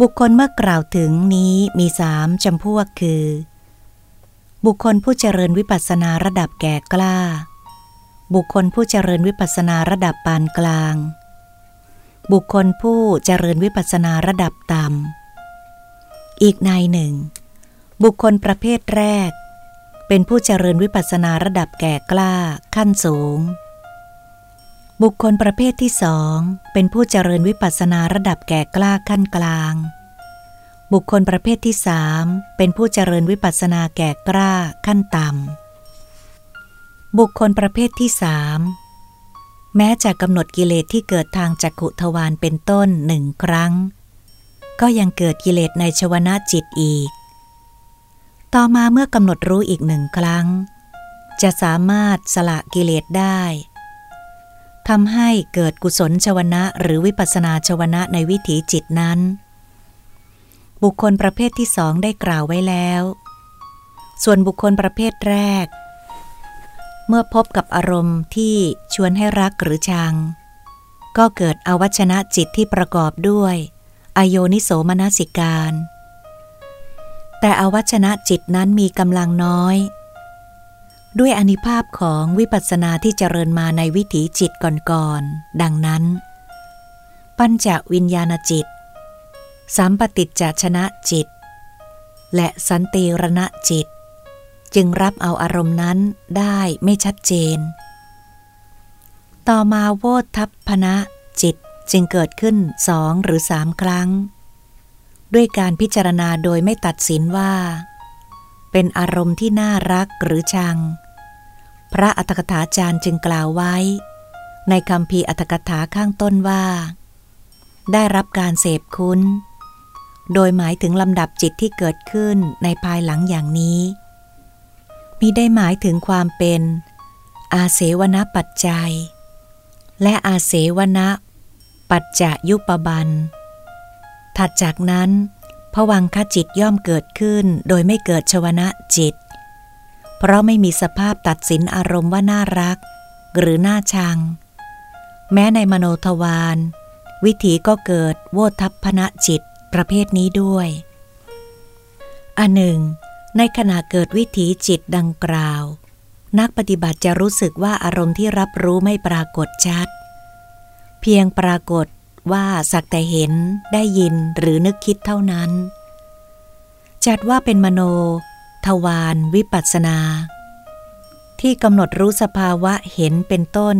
S1: บุคคลเมื่อกล่าวถึงนี้มีสามจำพวกคือ บุคคลผู้เจริญวิปัสสนาระดับแก่กล้า บุคคลผู้เจริญวิปัสสนาระดับปานกลาง บุคคลผู้เจริญวิปัสสนาระดับต่ำ อีกในหนึ่ง บุคคลประเภทแรก เป็นผู้เจริญวิปัสสนาระดับแก่กล้าขั้นสูง บุคคลประเภทที่สองเป็นผู้เจริญวิปัสสนาระดับแก่กล้าขั้นกลาง บุคคลประเภทที่สามเป็นผู้เจริญวิปัสสนาแก่กล้าขั้นต่ำ บุคคลประเภทที่สามแม้จะกำหนดกิเลสที่เกิดทางจักขุทวารเป็นต้นหนึ่งครั้ง ก็ยังเกิดกิเลสในชวนาจิตอีก ต่อมาเมื่อกำหนดรู้อีกหนึ่งครั้ง จะสามารถสละกิเลสได้ทำให้เกิดกุศลชวนะหรือวิปัสนาชวนะในวิถีจิตนั้น บุคคลประเภทที่สองได้กล่าวไว้แล้ว ส่วนบุคคลประเภทแรก เมื่อพบกับอารมณ์ที่ชวนให้รักหรือชัง ก็เกิดอวัชนะจิตที่ประกอบด้วย อโยนิโสมนสิการ แต่อวัชนะจิตนั้นมีกำลังน้อย ด้วยอนิภาพของวิปัสสนาที่เจริญมาในวิถีจิตก่อนๆ ดังนั้น ปัญจวิญญาณจิต สัมปติจจชนะจิต และสันติรณะจิต จึงรับเอาอารมณ์นั้นได้ไม่ชัดเจน ต่อมาโวทัพพนะจิตจึงเกิดขึ้นสองหรือสามครั้ง ด้วยการพิจารณาโดยไม่ตัดสินว่า เป็นอารมณ์ที่น่ารักหรือชัง พระอัตถกถาจารย์จึงกล่าวไว้ ในคำพีอัตถกถาข้างต้นว่า ได้รับการเสพคุ้น โดยหมายถึงลำดับจิตที่เกิดขึ้นในภายหลังอย่างนี้มีได้หมายถึงความเป็น อาเสวนปัจจัย และอาเสวนปัจจยุปบัน ถัดจากนั้นผวังคจิตย่อมเกิดขึ้นโดยไม่เกิดชวนะจิต เพราะไม่มีสภาพตัดสินอารมณ์ว่าน่ารัก หรือน่าชัง แม้ในมโนทวาร วิถีก็เกิดโวทัพพนะจิต ประเภทนี้ด้วย อันหนึ่ง ในขณะเกิดวิถีจิตดังกล่าว นักปฏิบัติจะรู้สึกว่าอารมณ์ที่รับรู้ไม่ปรากฏชัด เพียงปรากฏว่าสักแต่เห็นได้ยินหรือนึกคิดเท่านั้น จัดว่าเป็นมโน ทวารวิปัสนา ที่กำหนดรู้สภาวะเห็นเป็นต้น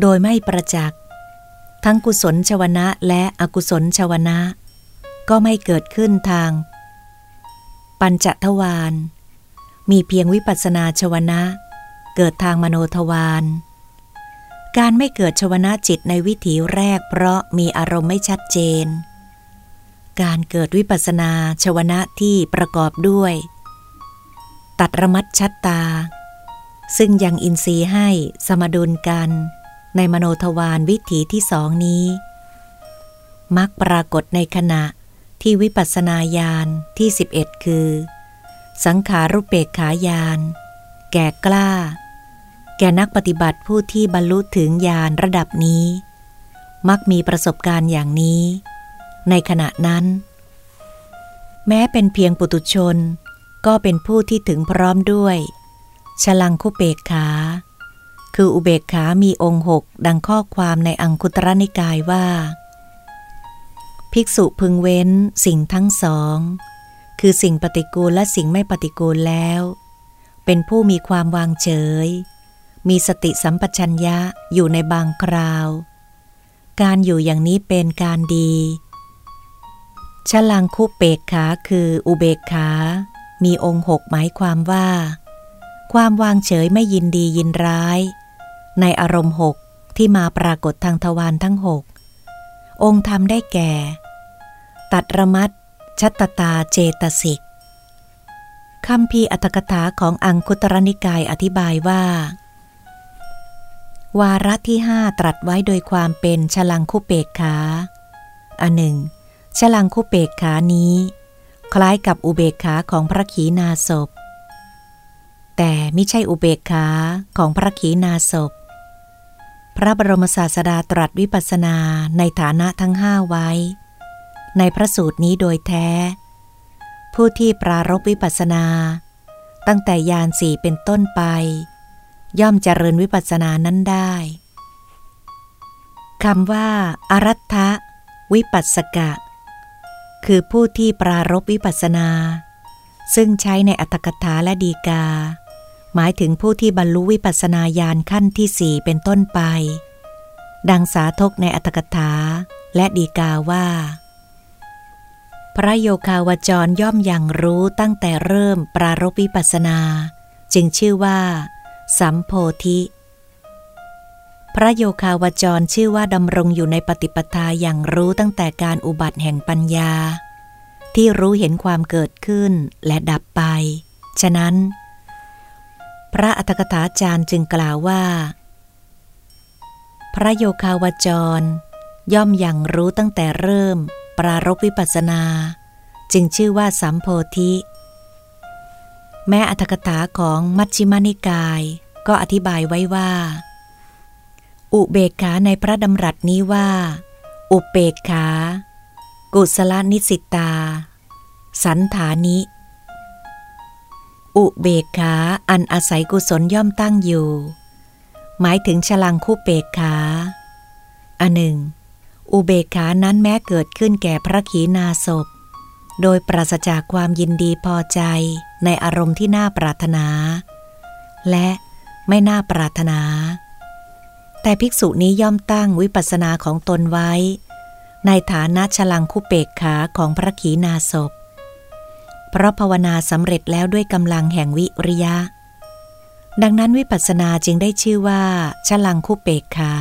S1: โดยไม่ประจักษ์ทั้งกุศลชวนะและอกุศลชวนะ ก็ไม่เกิดขึ้นทาง ปัญจทวารมีเพียงวิปัสนาชวนะ เกิดทางมโนทวารการไม่เกิดชวนะจิตในวิถีแรกเพราะมีอารมณ์ไม่ชัดเจน การเกิดวิปัสนาชวนะที่ประกอบด้วย ตัดระมัดชัดตา ซึ่งยังอินทรีย์ให้สมดุลกัน ในมโนทวารวิถีที่สองนี้ มักปรากฏในขณะ ที่วิปัสสนาญาณที่ 11 คือ สังขารุเปกขายาน แก่กล้า แก่นักปฏิบัติผู้ที่บรรลุถึงญาณระดับนี้ มักมีประสบการณ์อย่างนี้ ในขณะนั้น แม้เป็นเพียงปุตุชน ก็เป็นผู้ที่ถึงพร้อมด้วยฉลังคุเบกขา คืออุเบกขามีองค์หกดังข้อความในอังคุตรนิกายว่า ภิกษุพึงเว้นสิ่งทั้งสอง คือสิ่งปฏิกูลและสิ่งไม่ปฏิกูลแล้ว เป็นผู้มีความวางเฉย มีสติสัมปชัญญะอยู่ในบางคราว การอยู่อย่างนี้เป็นการดีฉลังคุเปกขาคืออุเบกขา มีองค์หกหมายความว่า ความวางเฉยไม่ยินดียินร้าย ในอารมณ์หกที่มาปรากฏทางทวารทั้งหกองค์ธรรมได้แก่ ตัดระมัดชัตตาเจตสิกคำพีอัตถกถาของอังคุตรนิกายอธิบายว่า วาระที่ห้าตรัสไว้โดยความเป็นฉลังคุเปกขาอันหนึ่งฉลังคุเปกขานี้ คล้ายกับอุเบกขาของพระขีณาสพ แต่ไม่ใช่อุเบกขาของพระขีณาสพ พระบรมศาสดาตรัสวิปัสสนาในฐานะทั้งห้าไว้ ในพระสูตรนี้โดยแท้ ผู้ที่ปรารบวิปัสสนา ตั้งแต่ยานสี่เป็นต้นไป ย่อมเจริญวิปัสสนานั้นได้คำว่าอารัฐะวิปัสสกะ คือผู้ที่ปรารบวิปัสสนา ซึ่งใช้ในอัตถกถาและดีกา หมายถึงผู้ที่บรรลุวิปัสสนาญาณขั้นที่สี่เป็นต้นไป ดังสาทกในอัตถกถาและดีกาว่า พระโยคาวจรย่อมอย่างรู้ตั้งแต่เริ่มปรารบวิปัสสนา จึงชื่อว่า สัมโพธิ พระโยคาวจรชื่อว่าดำรงอยู่ในปฏิปทาอย่างรู้ตั้งแต่การอุบัติแห่งปัญญา ที่รู้เห็นความเกิดขึ้นและดับไป ฉะนั้น พระอัตถกถาจารย์จึงกล่าวว่า พระโยคาวจรย่อมอย่างรู้ตั้งแต่เริ่ม ปรารบวิปัสนา จึงชื่อว่าสัมโพธิ แม้อัตถกถาของมัชฌิมานิกายก็อธิบายไว้ว่า อุเบกขาในพระดำรัสนี้ว่า อุเบกขา กุศลนิสิตา สันฐานิ อุเบกขาอันอาศัยกุศลย่อมตั้งอยู่ หมายถึงฉลังคู่เบกขาอันหนึ่ง อุเบกขานั้นแม้เกิดขึ้นแก่พระขีณาสพ โดยปราศจากความยินดีพอใจในอารมณ์ที่น่าปรารถนา และไม่น่าปรารถนา แต่ภิกษุนี้ย่อมตั้งวิปัสสนาของตนไว้ ในฐานะฉลังคุเปกขาของพระขีณาสพ เพราะภาวนาสำเร็จแล้วด้วยกำลังแห่งวิริยะ ดังนั้นวิปัสสนาจึงได้ชื่อว่าฉลังคุเปกขา